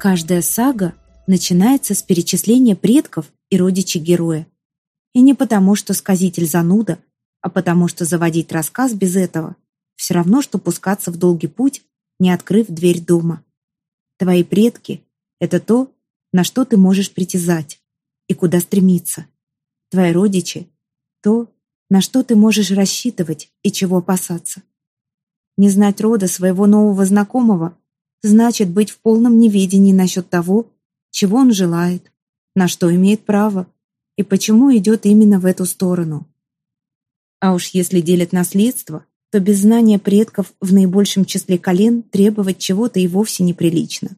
Каждая сага начинается с перечисления предков и родичей героя. И не потому, что сказитель зануда, а потому, что заводить рассказ без этого все равно, что пускаться в долгий путь, не открыв дверь дома. Твои предки — это то, на что ты можешь притязать и куда стремиться. Твои родичи — то, на что ты можешь рассчитывать и чего опасаться. Не знать рода своего нового знакомого значит быть в полном неведении насчет того, чего он желает, на что имеет право и почему идет именно в эту сторону. А уж если делят наследство, то без знания предков в наибольшем числе колен требовать чего-то и вовсе неприлично.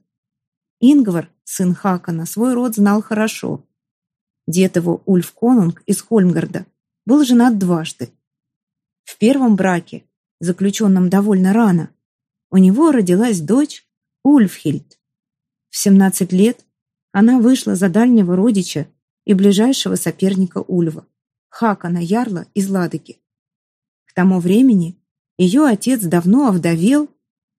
Ингвар, сын Хакана, свой род знал хорошо. Дед его, Ульф Конунг из Хольмгарда, был женат дважды. В первом браке, заключенном довольно рано, у него родилась дочь Ульфхильд. В 17 лет она вышла за дальнего родича и ближайшего соперника Ульва, Хакана Ярла из Ладоги. К тому времени ее отец давно овдовел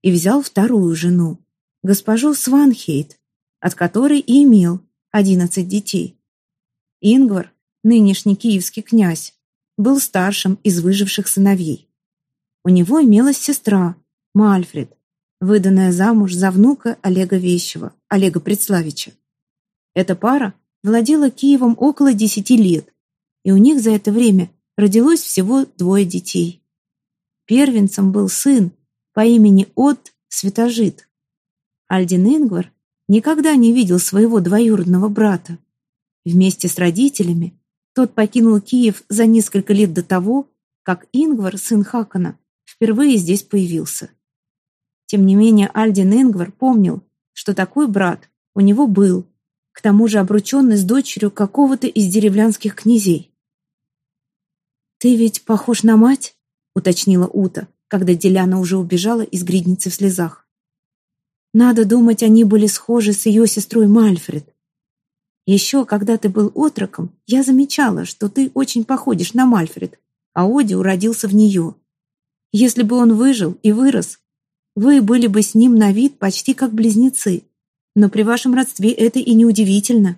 и взял вторую жену, госпожу Сванхейт, от которой и имел 11 детей. Ингвар, нынешний киевский князь, был старшим из выживших сыновей. У него имелась сестра, Мальфред, выданная замуж за внука Олега Вещева, Олега Предславича. Эта пара владела Киевом около десяти лет, и у них за это время родилось всего двое детей. Первенцем был сын по имени От Святожит. Альдин Ингвар никогда не видел своего двоюродного брата. Вместе с родителями тот покинул Киев за несколько лет до того, как Ингвар, сын Хакана, впервые здесь появился. Тем не менее, Альдин Ингвар помнил, что такой брат у него был, к тому же обрученный с дочерью какого-то из деревлянских князей. «Ты ведь похож на мать?» — уточнила Ута, когда Деляна уже убежала из гридницы в слезах. «Надо думать, они были схожи с ее сестрой Мальфред. Еще, когда ты был отроком, я замечала, что ты очень походишь на Мальфред, а Оди уродился в нее. Если бы он выжил и вырос, вы были бы с ним на вид почти как близнецы. Но при вашем родстве это и не удивительно.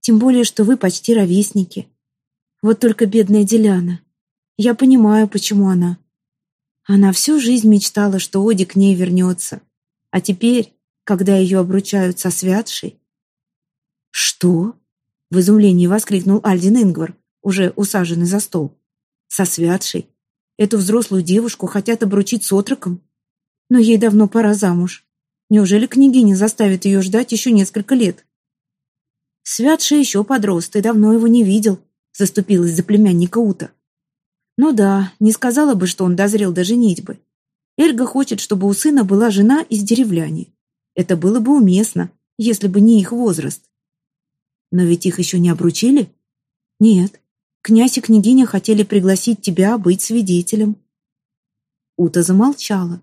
Тем более, что вы почти ровесники. Вот только бедная Деляна. Я понимаю, почему она. Она всю жизнь мечтала, что Оди к ней вернется. А теперь, когда ее обручают со святшей, «Что?» — в изумлении воскликнул Альдин Ингвар, уже усаженный за стол. «Со святшей? Эту взрослую девушку хотят обручить с отроком? Но ей давно пора замуж. Неужели княгиня заставит ее ждать еще несколько лет?» «Святший еще подрос, ты давно его не видел», — заступилась за племянника Ута. «Ну да, не сказала бы, что он дозрел до женитьбы. Эльга хочет, чтобы у сына была жена из деревляне. Это было бы уместно, если бы не их возраст. Но ведь их еще не обручили? Нет. Князь и княгиня хотели пригласить тебя быть свидетелем. Ута замолчала.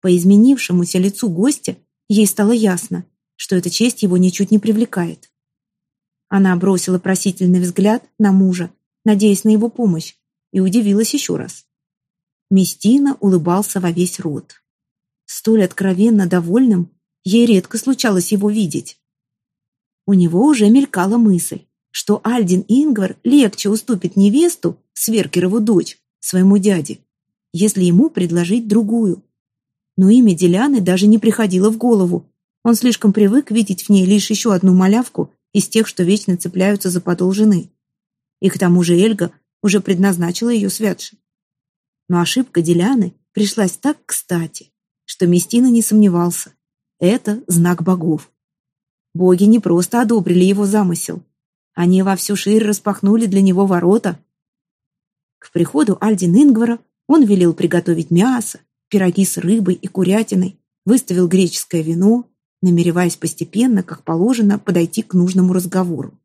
По изменившемуся лицу гостя ей стало ясно, что эта честь его ничуть не привлекает. Она бросила просительный взгляд на мужа, надеясь на его помощь, и удивилась еще раз. Местина улыбался во весь рот. Столь откровенно довольным ей редко случалось его видеть. У него уже мелькала мысль, что Альдин Ингвар легче уступит невесту, Сверкерову дочь, своему дяде, если ему предложить другую. Но имя Деляны даже не приходило в голову. Он слишком привык видеть в ней лишь еще одну малявку из тех, что вечно цепляются за подол жены. И к тому же Эльга уже предназначила ее святше. Но ошибка Деляны пришлась так кстати, что Местина не сомневался. Это знак богов. Боги не просто одобрили его замысел. Они во всю ширь распахнули для него ворота. К приходу Альдин Ингвара он велел приготовить мясо, пироги с рыбой и курятиной, выставил греческое вино, намереваясь постепенно, как положено, подойти к нужному разговору.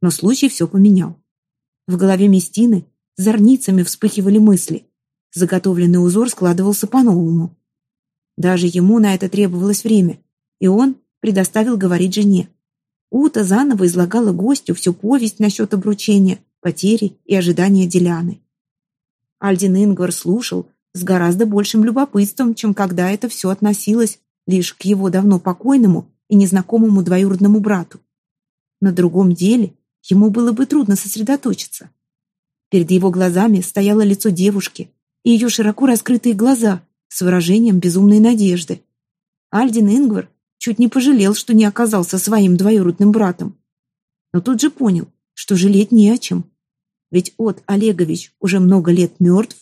Но случай все поменял. В голове Местины зорницами вспыхивали мысли. Заготовленный узор складывался по-новому. Даже ему на это требовалось время, и он предоставил говорить жене. Ута заново излагала гостю всю повесть насчет обручения, потери и ожидания Деляны. Альдин Ингвар слушал с гораздо большим любопытством, чем когда это все относилось лишь к его давно покойному и незнакомому двоюродному брату. На другом деле ему было бы трудно сосредоточиться. Перед его глазами стояло лицо девушки и ее широко раскрытые глаза с выражением безумной надежды. Альдин Ингвар чуть не пожалел, что не оказался своим двоюродным братом. Но тут же понял, что жалеть не о чем. Ведь от Олегович уже много лет мертв,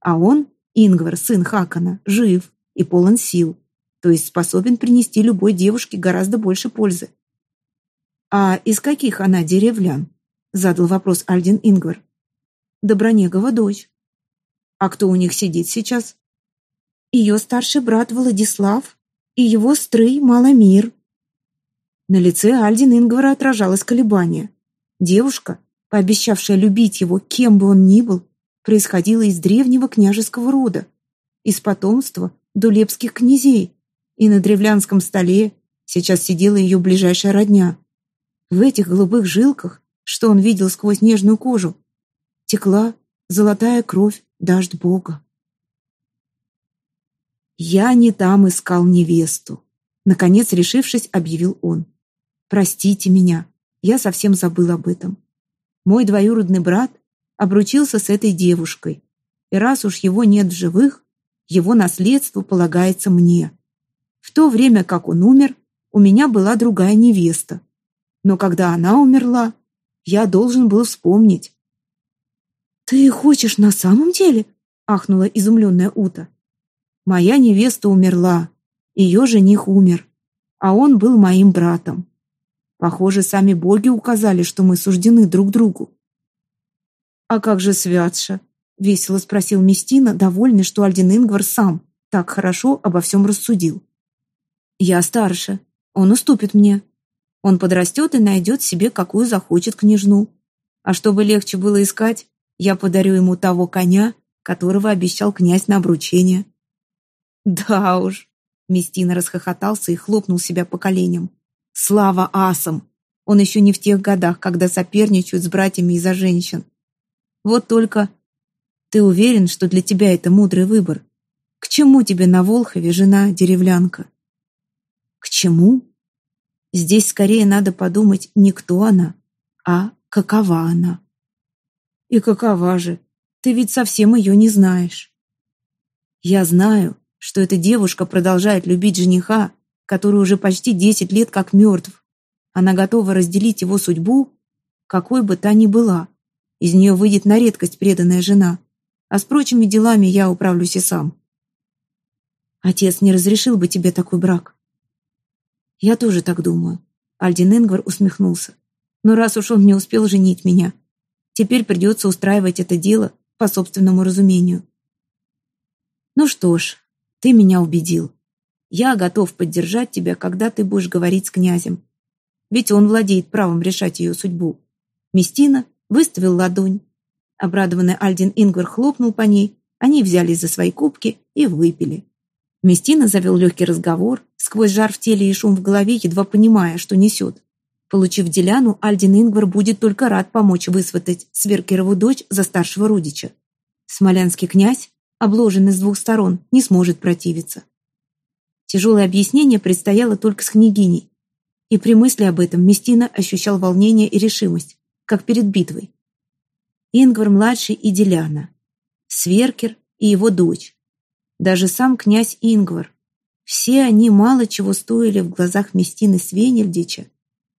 а он, Ингвар, сын Хакана, жив и полон сил, то есть способен принести любой девушке гораздо больше пользы. «А из каких она деревлян?» — задал вопрос Альдин Ингвар. «Добронегова дочь». «А кто у них сидит сейчас?» «Ее старший брат Владислав и его стрый Маломир». На лице Альдин Ингвара отражалось колебание. Девушка, пообещавшая любить его, кем бы он ни был, происходила из древнего княжеского рода, из потомства дулепских князей, и на древлянском столе сейчас сидела ее ближайшая родня. В этих голубых жилках, что он видел сквозь нежную кожу, текла золотая кровь дождь Бога. «Я не там искал невесту», — наконец, решившись, объявил он. «Простите меня, я совсем забыл об этом. Мой двоюродный брат обручился с этой девушкой, и раз уж его нет в живых, его наследство полагается мне. В то время, как он умер, у меня была другая невеста, но когда она умерла, я должен был вспомнить. «Ты хочешь на самом деле?» — ахнула изумленная Ута. «Моя невеста умерла, ее жених умер, а он был моим братом. Похоже, сами боги указали, что мы суждены друг другу». «А как же Святша?» — весело спросил Местина, довольный, что Альдин Ингвар сам так хорошо обо всем рассудил. «Я старше, он уступит мне», он подрастет и найдет себе, какую захочет княжну. А чтобы легче было искать, я подарю ему того коня, которого обещал князь на обручение. Да уж, Местина расхохотался и хлопнул себя по коленям. Слава асам! Он еще не в тех годах, когда соперничают с братьями из-за женщин. Вот только ты уверен, что для тебя это мудрый выбор? К чему тебе на Волхове жена деревлянка? К чему? Здесь скорее надо подумать не кто она, а какова она. И какова же? Ты ведь совсем ее не знаешь. Я знаю, что эта девушка продолжает любить жениха, который уже почти десять лет как мертв. Она готова разделить его судьбу, какой бы та ни была. Из нее выйдет на редкость преданная жена. А с прочими делами я управлюсь и сам. Отец не разрешил бы тебе такой брак. «Я тоже так думаю», — Альдин Ингвар усмехнулся. «Но раз уж он не успел женить меня, теперь придется устраивать это дело по собственному разумению». «Ну что ж, ты меня убедил. Я готов поддержать тебя, когда ты будешь говорить с князем. Ведь он владеет правом решать ее судьбу». Местина выставил ладонь. Обрадованный Альдин Ингвар хлопнул по ней, они взялись за свои кубки и выпили. Местина завел легкий разговор, сквозь жар в теле и шум в голове, едва понимая, что несет. Получив Деляну, Альдин Ингвар будет только рад помочь высватать Сверкерову дочь за старшего родича. Смолянский князь, обложенный с двух сторон, не сможет противиться. Тяжелое объяснение предстояло только с княгиней. И при мысли об этом Местина ощущал волнение и решимость, как перед битвой. Ингвар-младший и Деляна, Сверкер и его дочь, даже сам князь Ингвар. Все они мало чего стоили в глазах Местины Свенельдича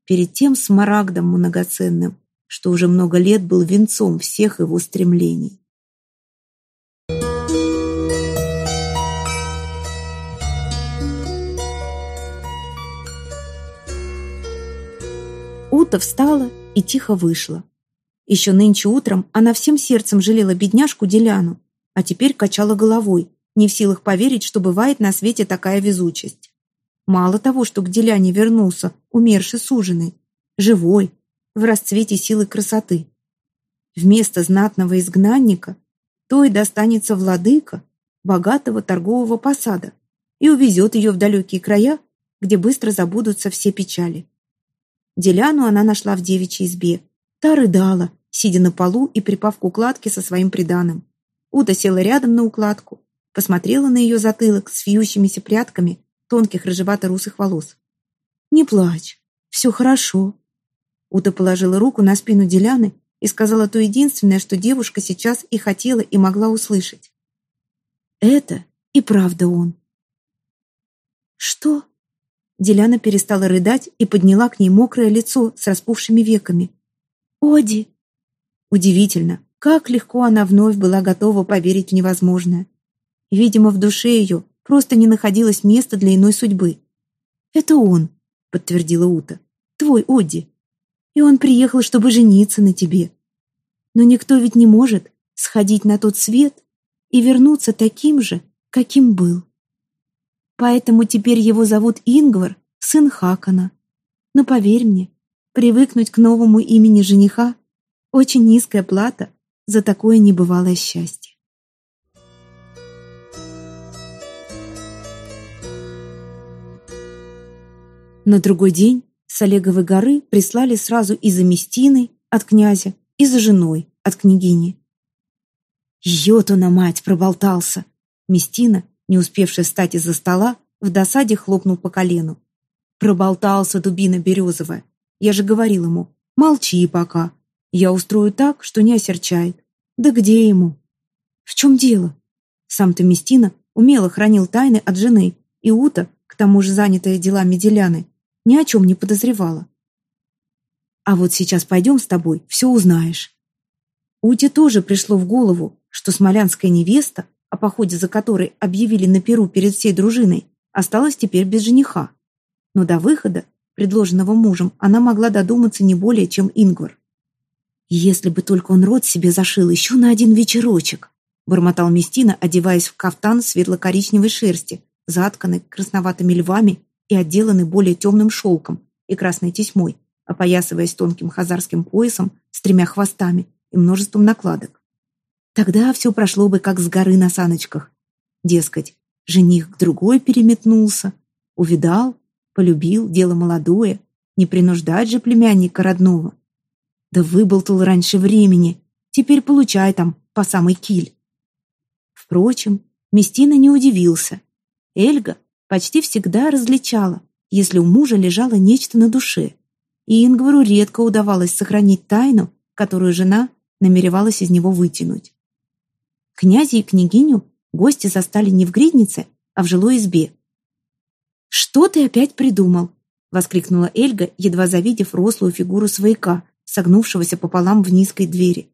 перед тем смарагдом многоценным, что уже много лет был венцом всех его стремлений. Ута встала и тихо вышла. Еще нынче утром она всем сердцем жалела бедняжку Деляну, а теперь качала головой, не в силах поверить, что бывает на свете такая везучесть. Мало того, что к Деляне вернулся, умерший суженый, живой, в расцвете силы красоты. Вместо знатного изгнанника той достанется владыка богатого торгового посада и увезет ее в далекие края, где быстро забудутся все печали. Деляну она нашла в девичьей избе. Та рыдала, сидя на полу и припав к укладке со своим приданым. Уда села рядом на укладку, посмотрела на ее затылок с вьющимися прядками тонких рыжевато-русых волос. «Не плачь, все хорошо». Ута положила руку на спину Деляны и сказала то единственное, что девушка сейчас и хотела, и могла услышать. «Это и правда он». «Что?» Деляна перестала рыдать и подняла к ней мокрое лицо с распухшими веками. «Оди!» Удивительно, как легко она вновь была готова поверить в невозможное. Видимо, в душе ее просто не находилось места для иной судьбы. «Это он», — подтвердила Ута, — «твой Оди. И он приехал, чтобы жениться на тебе. Но никто ведь не может сходить на тот свет и вернуться таким же, каким был. Поэтому теперь его зовут Ингвар, сын Хакана. Но поверь мне, привыкнуть к новому имени жениха — очень низкая плата за такое небывалое счастье. На другой день с Олеговой горы прислали сразу и за Местиной от князя, и за женой от княгини. «Йотуна, мать, проболтался!» Местина, не успевшая встать из-за стола, в досаде хлопнул по колену. Проболтался дубина березовая. Я же говорил ему, молчи пока. Я устрою так, что не осерчает. Да где ему? В чем дело? Сам-то Местина умело хранил тайны от жены, и Ута, к тому же занятая делами Деляны, ни о чем не подозревала. А вот сейчас пойдем с тобой, все узнаешь. Уте тоже пришло в голову, что смолянская невеста, о походе за которой объявили на Перу перед всей дружиной, осталась теперь без жениха. Но до выхода, предложенного мужем, она могла додуматься не более, чем Ингвар. «Если бы только он рот себе зашил еще на один вечерочек», бормотал Местина, одеваясь в кафтан светло-коричневой шерсти, затканный красноватыми львами и отделанный более темным шелком и красной тесьмой, опоясываясь тонким хазарским поясом с тремя хвостами и множеством накладок. Тогда все прошло бы как с горы на саночках. Дескать, жених к другой переметнулся, увидал, полюбил, дело молодое, не принуждать же племянника родного. Да выболтал раньше времени, теперь получай там по самой киль. Впрочем, Местина не удивился. Эльга почти всегда различала, если у мужа лежало нечто на душе, и Ингвару редко удавалось сохранить тайну, которую жена намеревалась из него вытянуть. Князя и княгиню гости застали не в гриднице, а в жилой избе. «Что ты опять придумал?» — воскликнула Эльга, едва завидев рослую фигуру свояка, согнувшегося пополам в низкой двери.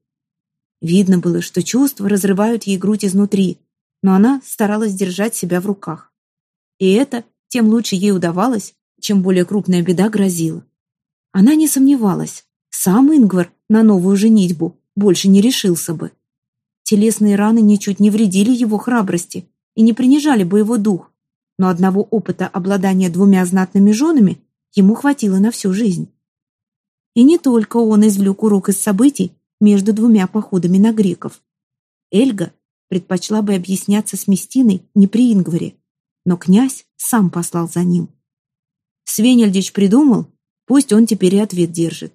Видно было, что чувства разрывают ей грудь изнутри, но она старалась держать себя в руках. И это тем лучше ей удавалось, чем более крупная беда грозила. Она не сомневалась, сам Ингвар на новую женитьбу больше не решился бы. Телесные раны ничуть не вредили его храбрости и не принижали бы его дух, но одного опыта обладания двумя знатными женами ему хватило на всю жизнь. И не только он извлек урок из событий между двумя походами на греков. Эльга предпочла бы объясняться с Местиной не при Ингваре, но князь сам послал за ним. Свенельдич придумал, пусть он теперь и ответ держит.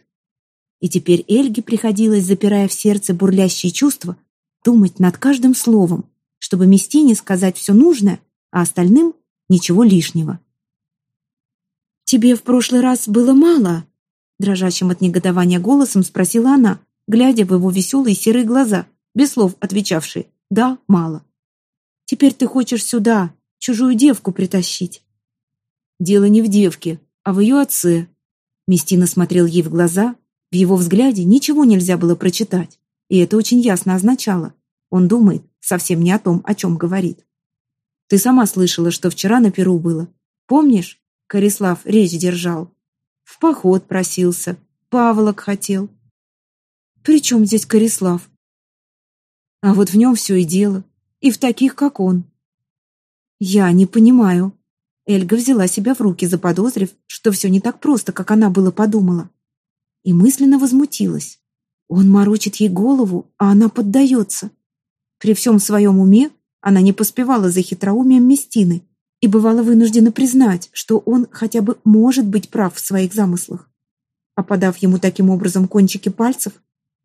И теперь Эльге приходилось, запирая в сердце бурлящие чувства, думать над каждым словом, чтобы Местине сказать все нужное, а остальным ничего лишнего. «Тебе в прошлый раз было мало?» Дрожащим от негодования голосом спросила она, глядя в его веселые серые глаза, без слов отвечавшие «да, мало». «Теперь ты хочешь сюда, чужую девку притащить. Дело не в девке, а в ее отце. Местина смотрел ей в глаза, в его взгляде ничего нельзя было прочитать, и это очень ясно означало. Он думает совсем не о том, о чем говорит. Ты сама слышала, что вчера на Перу было. Помнишь, Корислав речь держал? В поход просился, Павлок хотел. При чем здесь Корислав? А вот в нем все и дело, и в таких, как он. «Я не понимаю». Эльга взяла себя в руки, заподозрив, что все не так просто, как она было подумала. И мысленно возмутилась. Он морочит ей голову, а она поддается. При всем своем уме она не поспевала за хитроумием Местины и бывала вынуждена признать, что он хотя бы может быть прав в своих замыслах. А подав ему таким образом кончики пальцев,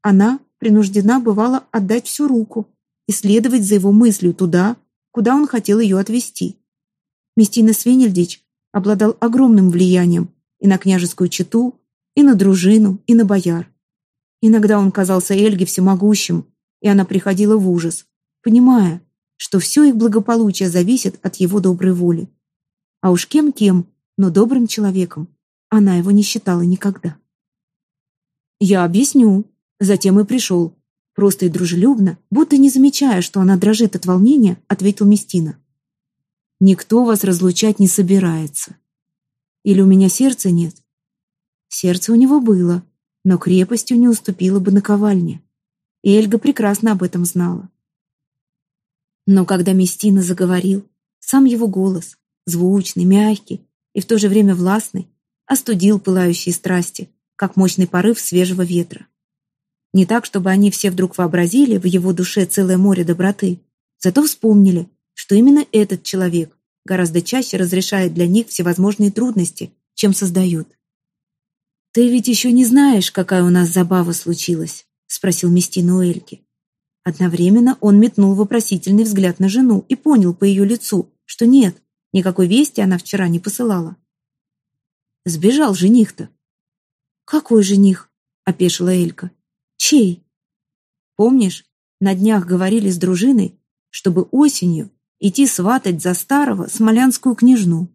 она принуждена бывала отдать всю руку и следовать за его мыслью туда, куда он хотел ее отвезти. Местина Свенельдич обладал огромным влиянием, и на княжескую чету, и на дружину, и на бояр. Иногда он казался Эльге всемогущим, и она приходила в ужас, понимая, что все их благополучие зависит от его доброй воли. А уж кем-кем, но добрым человеком она его не считала никогда. «Я объясню», затем и пришел. Просто и дружелюбно, будто не замечая, что она дрожит от волнения, ответил Местина. «Никто вас разлучать не собирается. Или у меня сердца нет?» Сердце у него было, но крепостью не уступило бы наковальне. И Эльга прекрасно об этом знала. Но когда Местина заговорил, сам его голос, звучный, мягкий и в то же время властный, остудил пылающие страсти, как мощный порыв свежего ветра. Не так, чтобы они все вдруг вообразили в его душе целое море доброты, зато вспомнили, что именно этот человек гораздо чаще разрешает для них всевозможные трудности, чем создают. «Ты ведь еще не знаешь, какая у нас забава случилась?» — спросил Местина у Эльки. Одновременно он метнул вопросительный взгляд на жену и понял по ее лицу, что нет, никакой вести она вчера не посылала. Сбежал жених-то. «Какой жених?» — опешила Элька. «Чей?» «Помнишь, на днях говорили с дружиной, чтобы осенью идти сватать за старого смолянскую княжну?»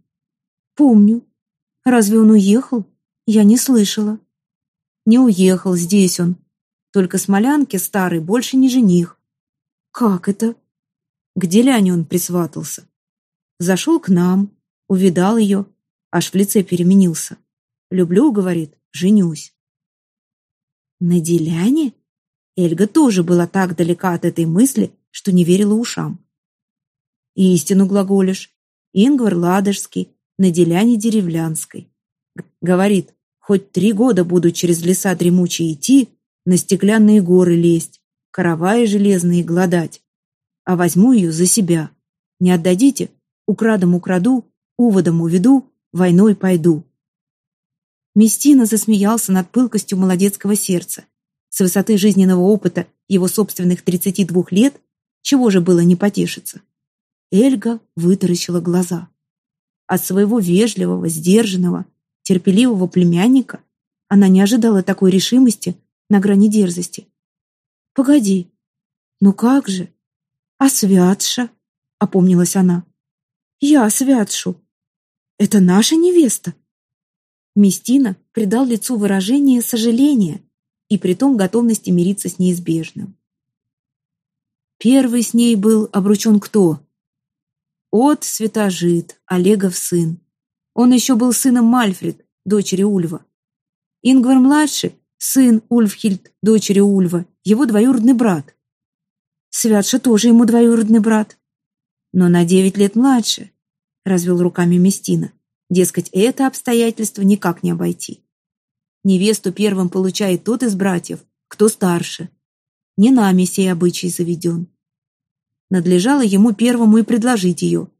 «Помню. Разве он уехал? Я не слышала». «Не уехал, здесь он. Только смолянке старый больше не жених». «Как это?» К Деляне он присватался. Зашел к нам, увидал ее, аж в лице переменился. «Люблю, — говорит, — женюсь». На Деляне? Эльга тоже была так далека от этой мысли, что не верила ушам. Истину глаголишь. Ингвар Ладожский, на Деляне Деревлянской. Говорит, хоть три года буду через леса дремучие идти, на стеклянные горы лезть, караваи железные гладать, а возьму ее за себя. Не отдадите, украдом украду, уводом уведу, войной пойду. Местина засмеялся над пылкостью молодецкого сердца. С высоты жизненного опыта его собственных 32 лет чего же было не потешиться? Эльга вытаращила глаза. От своего вежливого, сдержанного, терпеливого племянника она не ожидала такой решимости на грани дерзости. «Погоди, ну как же? А Святша?» — опомнилась она. «Я Святшу. Это наша невеста?» Местина придал лицу выражение сожаления и притом готовности мириться с неизбежным. Первый с ней был обручен кто? От Святожит, Олегов сын. Он еще был сыном Мальфред, дочери Ульва. Ингвар-младший, сын Ульфхильд, дочери Ульва, его двоюродный брат. Святша тоже ему двоюродный брат. Но на девять лет младше развел руками Местина. Дескать, это обстоятельство никак не обойти. Невесту первым получает тот из братьев, кто старше. Не нами сей обычай заведен. Надлежало ему первому и предложить ее.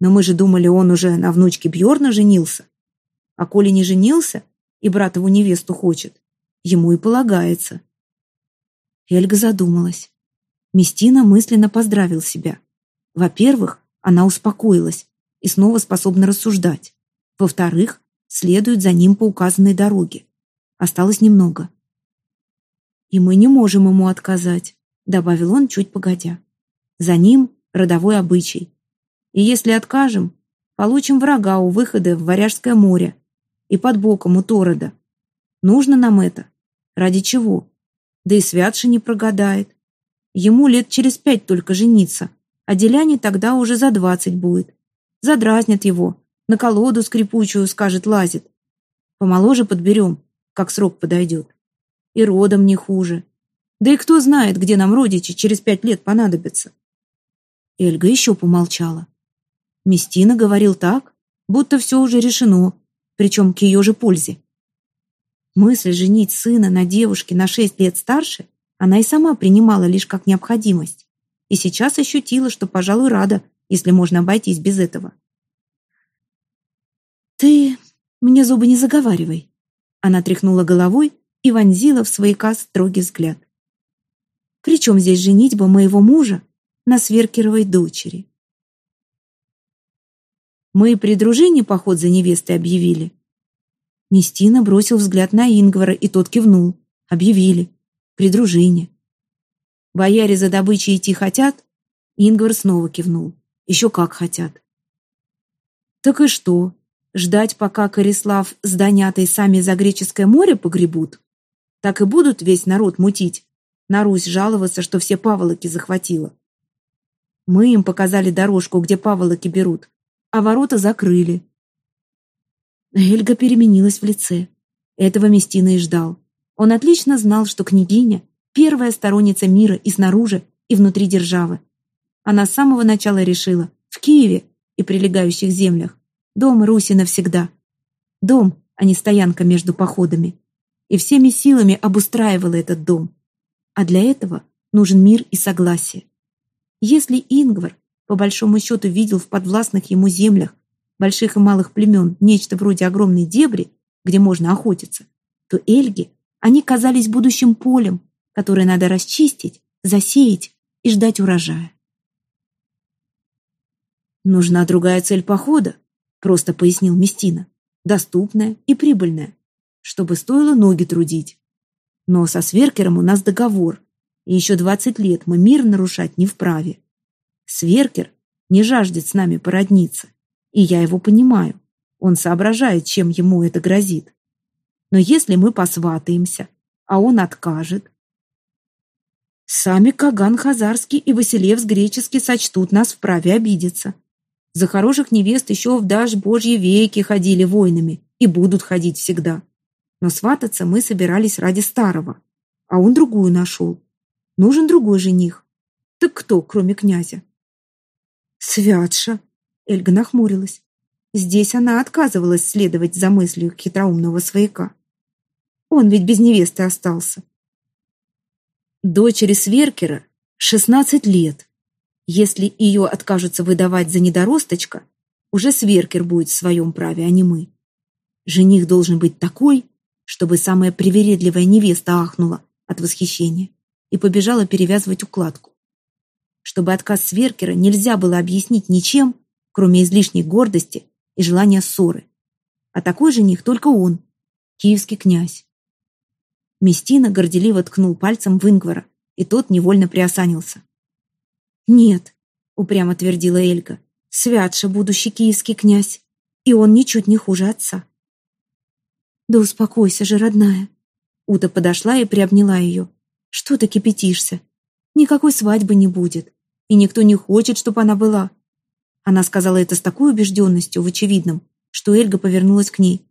Но мы же думали, он уже на внучке Бьорна женился. А коли не женился и братову невесту хочет, ему и полагается. Эльга задумалась. Местина мысленно поздравил себя. Во-первых, она успокоилась, и снова способна рассуждать. Во-вторых, следует за ним по указанной дороге. Осталось немного. «И мы не можем ему отказать», — добавил он чуть погодя. «За ним родовой обычай. И если откажем, получим врага у выхода в Варяжское море и под боком у Торода. Нужно нам это? Ради чего? Да и Святши не прогадает. Ему лет через пять только жениться, а Деляне тогда уже за двадцать будет. Задразнят его, на колоду скрипучую, скажет, лазит. Помоложе подберем, как срок подойдет. И родом не хуже. Да и кто знает, где нам родичи через пять лет понадобятся. Эльга еще помолчала. Местина говорил так, будто все уже решено, причем к ее же пользе. Мысль женить сына на девушке на шесть лет старше она и сама принимала лишь как необходимость. И сейчас ощутила, что, пожалуй, рада, если можно обойтись без этого. «Ты мне зубы не заговаривай!» Она тряхнула головой и вонзила в свояка строгий взгляд. «При чем здесь женитьба моего мужа на Сверкеровой дочери?» «Мы при дружине поход за невестой объявили». Местина бросил взгляд на Ингвара, и тот кивнул. Объявили. При дружине. Бояре за добычей идти хотят? Ингвар снова кивнул. Еще как хотят. Так и что? Ждать, пока Корислав с Донятой сами за греческое море погребут? Так и будут весь народ мутить, на Русь жаловаться, что все паволоки захватила. Мы им показали дорожку, где паволоки берут, а ворота закрыли. Эльга переменилась в лице. Этого Местина и ждал. Он отлично знал, что княгиня — первая сторонница мира и снаружи, и внутри державы. Она с самого начала решила — в Киеве и прилегающих землях. Дом Руси навсегда. Дом, а не стоянка между походами. И всеми силами обустраивала этот дом. А для этого нужен мир и согласие. Если Ингвар, по большому счету, видел в подвластных ему землях больших и малых племен нечто вроде огромной дебри, где можно охотиться, то Эльги, они казались будущим полем, которое надо расчистить, засеять и ждать урожая. «Нужна другая цель похода», — просто пояснил Местина, «доступная и прибыльная, чтобы стоило ноги трудить. Но со Сверкером у нас договор, и еще двадцать лет мы мир нарушать не вправе. Сверкер не жаждет с нами породниться, и я его понимаю. Он соображает, чем ему это грозит. Но если мы посватаемся, а он откажет... Сами Каган Хазарский и Василевс Греческий сочтут нас вправе обидеться. За хороших невест еще в даж божьи веки ходили воинами и будут ходить всегда. Но свататься мы собирались ради старого, а он другую нашел. Нужен другой жених. Так кто, кроме князя? Святша, Эльга нахмурилась. Здесь она отказывалась следовать за мыслью хитроумного свояка. Он ведь без невесты остался. Дочери Сверкера шестнадцать лет. Если ее откажутся выдавать за недоросточка, уже Сверкер будет в своем праве, а не мы. Жених должен быть такой, чтобы самая привередливая невеста ахнула от восхищения и побежала перевязывать укладку. Чтобы отказ Сверкера нельзя было объяснить ничем, кроме излишней гордости и желания ссоры. А такой жених только он, киевский князь. Местина горделиво ткнул пальцем в Ингвара, и тот невольно приосанился. «Нет», — упрямо твердила Эльга, — «святша будущий киевский князь, и он ничуть не хуже отца». «Да успокойся же, родная». Ута подошла и приобняла ее. «Что ты кипятишься? Никакой свадьбы не будет, и никто не хочет, чтобы она была. Она сказала это с такой убежденностью в очевидном, что Эльга повернулась к ней.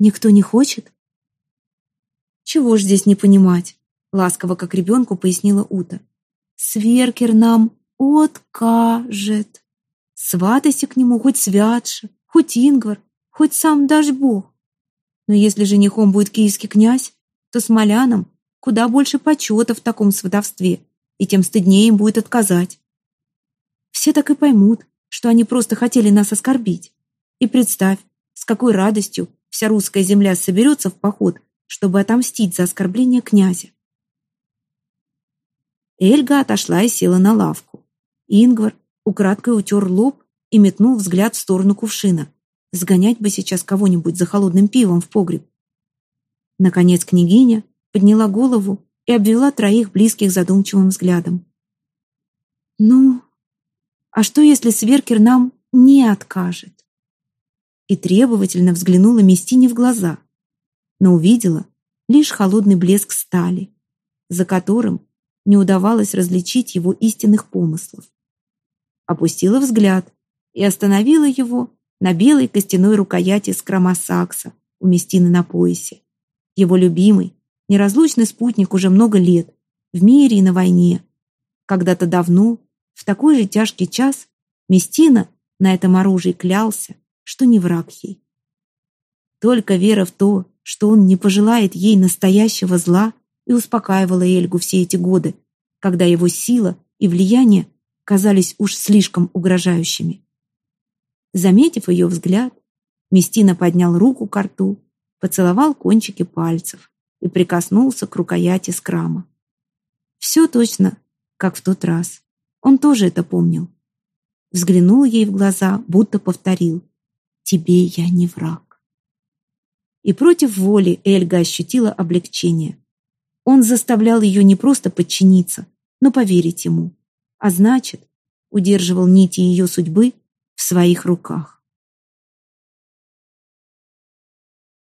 «Никто не хочет?» «Чего ж здесь не понимать?» Ласково, как ребенку, пояснила Ута. «Сверкер нам откажет. Сватайся к нему хоть святше, хоть Ингвар, хоть сам дашь Бог. Но если женихом будет киевский князь, то смолянам куда больше почета в таком сватовстве, и тем стыднее им будет отказать. Все так и поймут, что они просто хотели нас оскорбить. И представь, с какой радостью вся русская земля соберется в поход, чтобы отомстить за оскорбление князя. Эльга отошла и села на лавку. Ингвар украдкой утер лоб и метнул взгляд в сторону кувшина. Сгонять бы сейчас кого-нибудь за холодным пивом в погреб. Наконец княгиня подняла голову и обвела троих близких задумчивым взглядом. «Ну, а что, если Сверкер нам не откажет?» И требовательно взглянула Местине в глаза, но увидела лишь холодный блеск стали, за которым не удавалось различить его истинных помыслов. Опустила взгляд и остановила его на белой костяной рукояти скромосакса у Местины на поясе. Его любимый, неразлучный спутник уже много лет, в мире и на войне. Когда-то давно, в такой же тяжкий час, Местина на этом оружии клялся, что не враг ей. Только вера в то, что он не пожелает ей настоящего зла, и успокаивала Эльгу все эти годы, когда его сила и влияние казались уж слишком угрожающими. Заметив ее взгляд, Местина поднял руку к рту, поцеловал кончики пальцев и прикоснулся к рукояти скрама. Все точно, как в тот раз. Он тоже это помнил. Взглянул ей в глаза, будто повторил «Тебе я не враг». И против воли Эльга ощутила облегчение. Он заставлял ее не просто подчиниться, но поверить ему. А значит, удерживал нити ее судьбы в своих руках.